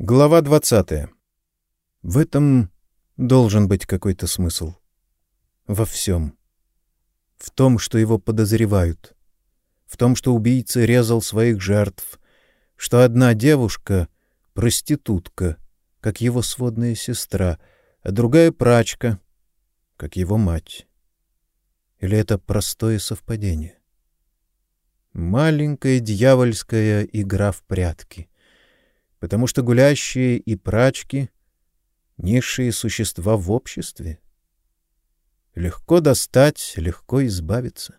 Глава 20. В этом должен быть какой-то смысл. Во всем. В том, что его подозревают. В том, что убийца резал своих жертв. Что одна девушка — проститутка, как его сводная сестра, а другая — прачка, как его мать. Или это простое совпадение? Маленькая дьявольская игра в прятки — потому что гулящие и прачки — низшие существа в обществе. Легко достать, легко избавиться.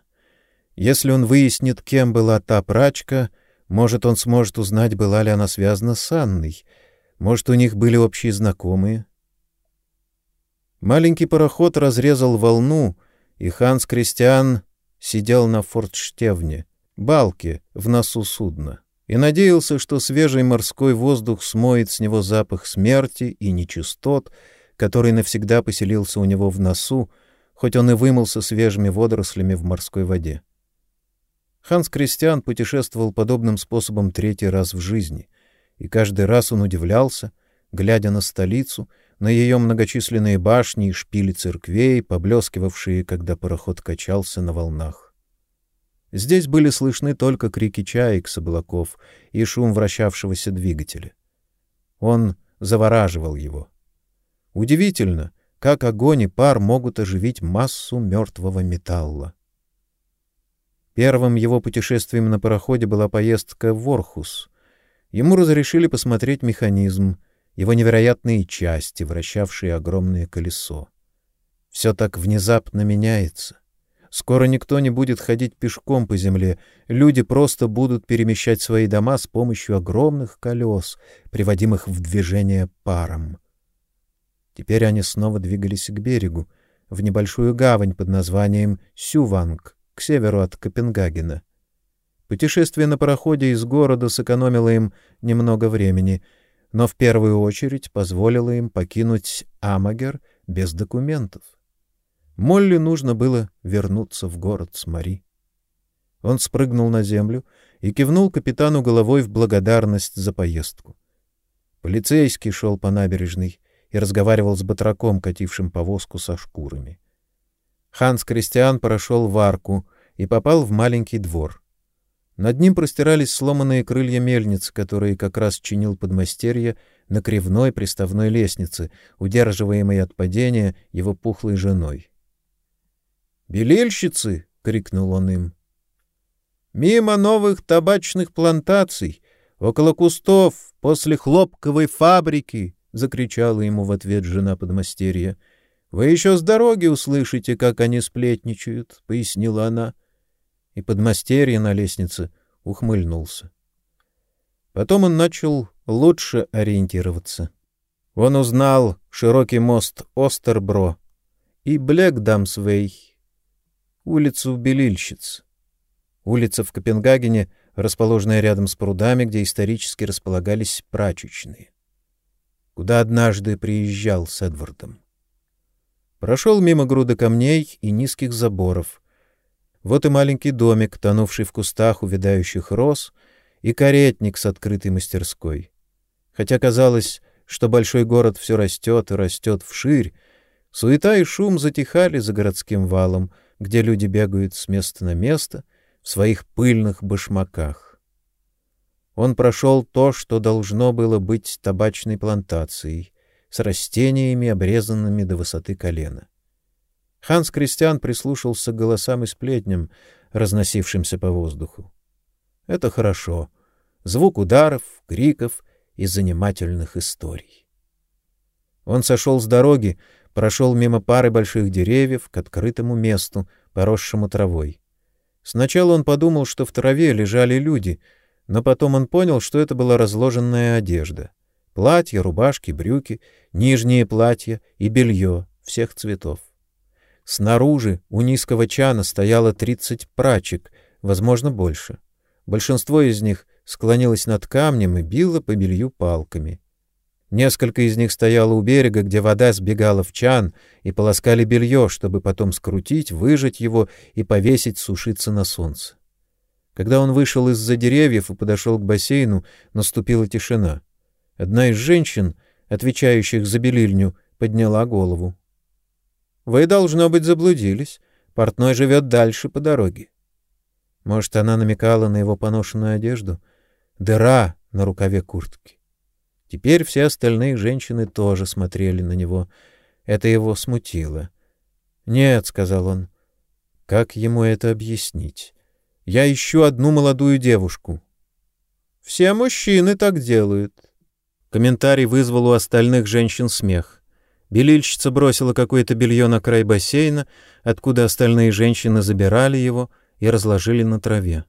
Если он выяснит, кем была та прачка, может, он сможет узнать, была ли она связана с Анной, может, у них были общие знакомые. Маленький пароход разрезал волну, и Ханс Кристиан сидел на фортштевне, балке в носу судна и надеялся, что свежий морской воздух смоет с него запах смерти и нечистот, который навсегда поселился у него в носу, хоть он и вымылся свежими водорослями в морской воде. Ханс Кристиан путешествовал подобным способом третий раз в жизни, и каждый раз он удивлялся, глядя на столицу, на ее многочисленные башни и шпили церквей, поблескивавшие, когда пароход качался на волнах. Здесь были слышны только крики чаек с облаков и шум вращавшегося двигателя. Он завораживал его. Удивительно, как огонь и пар могут оживить массу мертвого металла. Первым его путешествием на пароходе была поездка в Орхус. Ему разрешили посмотреть механизм, его невероятные части, вращавшие огромное колесо. Все так внезапно меняется. Скоро никто не будет ходить пешком по земле, люди просто будут перемещать свои дома с помощью огромных колес, приводимых в движение паром. Теперь они снова двигались к берегу, в небольшую гавань под названием Сюванг, к северу от Копенгагена. Путешествие на пароходе из города сэкономило им немного времени, но в первую очередь позволило им покинуть Амагер без документов. Молли нужно было вернуться в город с Мари. Он спрыгнул на землю и кивнул капитану головой в благодарность за поездку. Полицейский шел по набережной и разговаривал с батраком, катившим повозку со шкурами. Ханс Кристиан прошел в арку и попал в маленький двор. Над ним простирались сломанные крылья мельницы, которые как раз чинил подмастерье на кривной приставной лестнице, удерживаемой от падения его пухлой женой. «Белельщицы!» — крикнул он им. «Мимо новых табачных плантаций, около кустов, после хлопковой фабрики!» — закричала ему в ответ жена подмастерья. «Вы еще с дороги услышите, как они сплетничают», — пояснила она. И подмастерье на лестнице ухмыльнулся. Потом он начал лучше ориентироваться. Он узнал широкий мост Остербро и Блэкдамсвей, улицу Белильщиц. Улица в Копенгагене, расположенная рядом с прудами, где исторически располагались прачечные. Куда однажды приезжал с Эдвардом. Прошел мимо груда камней и низких заборов. Вот и маленький домик, тонувший в кустах увядающих роз, и каретник с открытой мастерской. Хотя казалось, что большой город все растет и растет вширь, суета и шум затихали за городским валом — где люди бегают с места на место в своих пыльных башмаках. Он прошел то, что должно было быть табачной плантацией, с растениями, обрезанными до высоты колена. Ханс Кристиан прислушался к голосам и сплетням, разносившимся по воздуху. Это хорошо. Звук ударов, криков и занимательных историй. Он сошел с дороги, прошел мимо пары больших деревьев к открытому месту, поросшему травой. Сначала он подумал, что в траве лежали люди, но потом он понял, что это была разложенная одежда. Платья, рубашки, брюки, нижние платья и белье всех цветов. Снаружи у низкого чана стояло тридцать прачек, возможно, больше. Большинство из них склонилось над камнем и било по белью палками. Несколько из них стояло у берега, где вода сбегала в чан, и полоскали белье, чтобы потом скрутить, выжать его и повесить сушиться на солнце. Когда он вышел из-за деревьев и подошел к бассейну, наступила тишина. Одна из женщин, отвечающих за белильню, подняла голову. Вы, должно быть, заблудились. Портной живет дальше по дороге. Может, она намекала на его поношенную одежду? Дыра на рукаве куртки. Теперь все остальные женщины тоже смотрели на него. Это его смутило. «Нет», — сказал он, — «как ему это объяснить? Я ищу одну молодую девушку». «Все мужчины так делают». Комментарий вызвал у остальных женщин смех. Белильщица бросила какое-то белье на край бассейна, откуда остальные женщины забирали его и разложили на траве.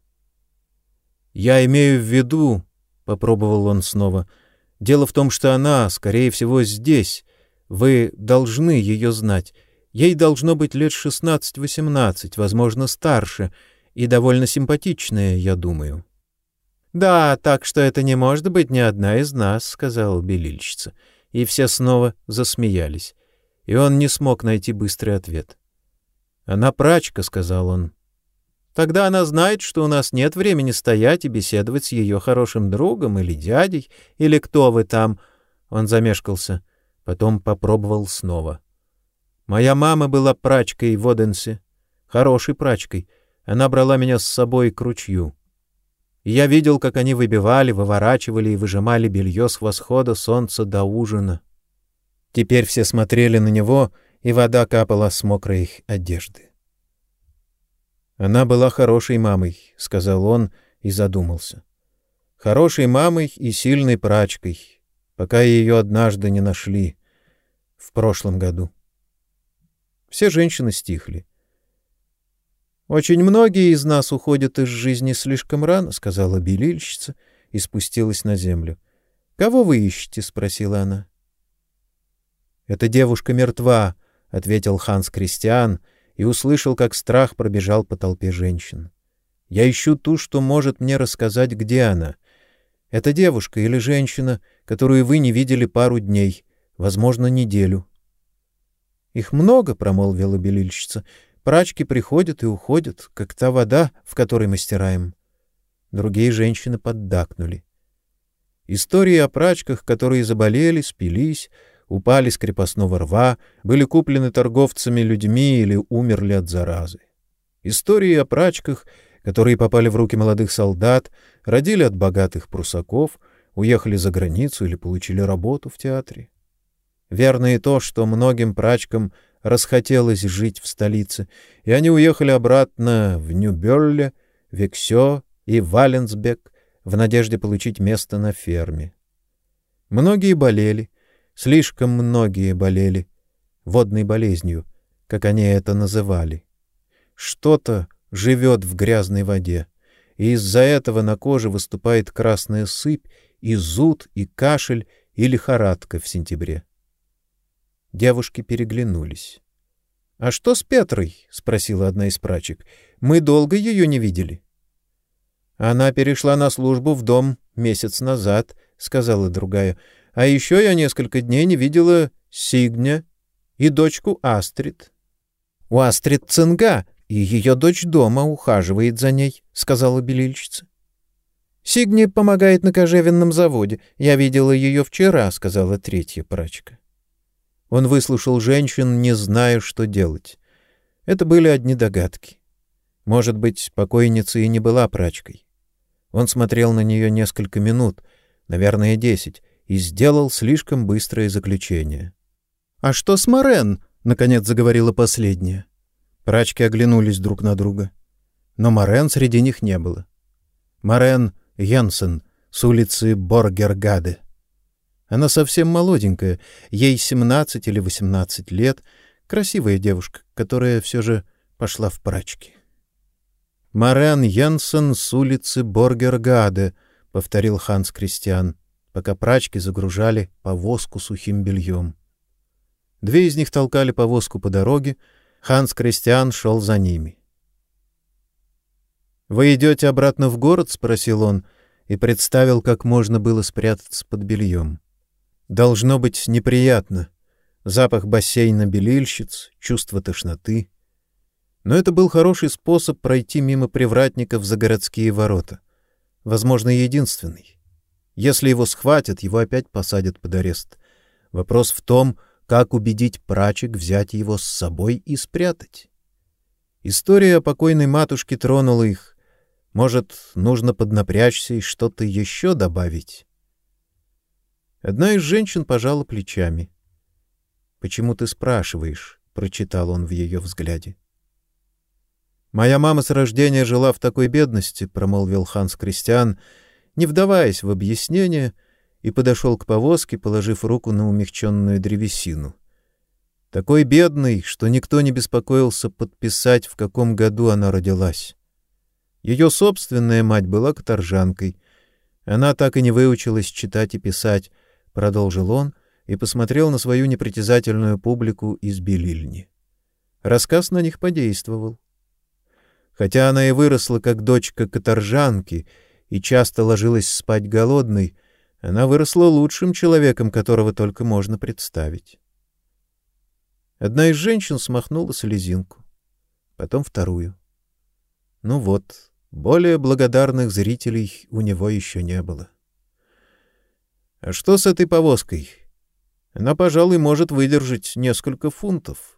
«Я имею в виду», — попробовал он снова, — «дело в том, что она, скорее всего, здесь. Вы должны ее знать. Ей должно быть лет шестнадцать-восемнадцать, возможно, старше, и довольно симпатичная, я думаю». «Да, так что это не может быть ни одна из нас», — сказала белильщица и все снова засмеялись. И он не смог найти быстрый ответ. «Она прачка», — сказал он. «Тогда она знает, что у нас нет времени стоять и беседовать с ее хорошим другом или дядей, или кто вы там». Он замешкался, потом попробовал снова. «Моя мама была прачкой в Оденсе, хорошей прачкой. Она брала меня с собой к ручью. Я видел, как они выбивали, выворачивали и выжимали белье с восхода солнца до ужина. Теперь все смотрели на него, и вода капала с мокрой их одежды. «Она была хорошей мамой», — сказал он и задумался. «Хорошей мамой и сильной прачкой, пока ее однажды не нашли в прошлом году». Все женщины стихли. Очень многие из нас уходят из жизни слишком рано, сказала белильщица и спустилась на землю. Кого вы ищете? спросила она. Эта девушка мертва, ответил Ханс Кристиан и услышал, как страх пробежал по толпе женщин. Я ищу ту, что может мне рассказать, где она. Это девушка или женщина, которую вы не видели пару дней, возможно, неделю. Их много, промолвила белильщица. Прачки приходят и уходят, как та вода, в которой мы стираем. Другие женщины поддакнули. Истории о прачках, которые заболели, спились, упали с крепостного рва, были куплены торговцами людьми или умерли от заразы. Истории о прачках, которые попали в руки молодых солдат, родили от богатых прусаков, уехали за границу или получили работу в театре. Верно и то, что многим прачкам расхотелось жить в столице, и они уехали обратно в Нью-Берле, Вексё и Валенсбек в надежде получить место на ферме. Многие болели, слишком многие болели, водной болезнью, как они это называли. Что-то живет в грязной воде, и из-за этого на коже выступает красная сыпь, и зуд, и кашель, и лихорадка в сентябре. Девушки переглянулись. — А что с Петрой? — спросила одна из прачек. — Мы долго ее не видели. — Она перешла на службу в дом месяц назад, — сказала другая. — А еще я несколько дней не видела Сигня и дочку Астрид. — У Астрид цинга, и ее дочь дома ухаживает за ней, — сказала белильщица. — Сигни помогает на кожевенном заводе. Я видела ее вчера, — сказала третья прачка. Он выслушал женщин, не зная, что делать. Это были одни догадки. Может быть, покойница и не была прачкой. Он смотрел на нее несколько минут, наверное, десять, и сделал слишком быстрое заключение. «А что с Морен?» — наконец заговорила последняя. Прачки оглянулись друг на друга. Но Морен среди них не было. Морен Янсен с улицы Боргергаде. Она совсем молоденькая, ей 17 или 18 лет, красивая девушка, которая все же пошла в прачки. «Марен Янсен с улицы Боргергаде», — повторил Ханс Кристиан, пока прачки загружали повозку сухим бельем. Две из них толкали повозку по дороге, Ханс Кристиан шел за ними. «Вы идете обратно в город?» — спросил он и представил, как можно было спрятаться под бельем. Должно быть неприятно. Запах бассейна белильщиц, чувство тошноты. Но это был хороший способ пройти мимо привратников за городские ворота. Возможно, единственный. Если его схватят, его опять посадят под арест. Вопрос в том, как убедить прачек взять его с собой и спрятать. История о покойной матушке тронула их. Может, нужно поднапрячься и что-то еще добавить? Одна из женщин пожала плечами. «Почему ты спрашиваешь?» — прочитал он в ее взгляде. «Моя мама с рождения жила в такой бедности», — промолвил Ханс Кристиан, не вдаваясь в объяснение, и подошел к повозке, положив руку на умягченную древесину. Такой бедный, что никто не беспокоился подписать, в каком году она родилась. Ее собственная мать была каторжанкой. Она так и не выучилась читать и писать, — продолжил он и посмотрел на свою непритязательную публику из Белильни. Рассказ на них подействовал. Хотя она и выросла как дочка каторжанки и часто ложилась спать голодной, она выросла лучшим человеком, которого только можно представить. Одна из женщин смахнула слезинку, потом вторую. Ну вот, более благодарных зрителей у него еще не было. — А что с этой повозкой? Она, пожалуй, может выдержать несколько фунтов.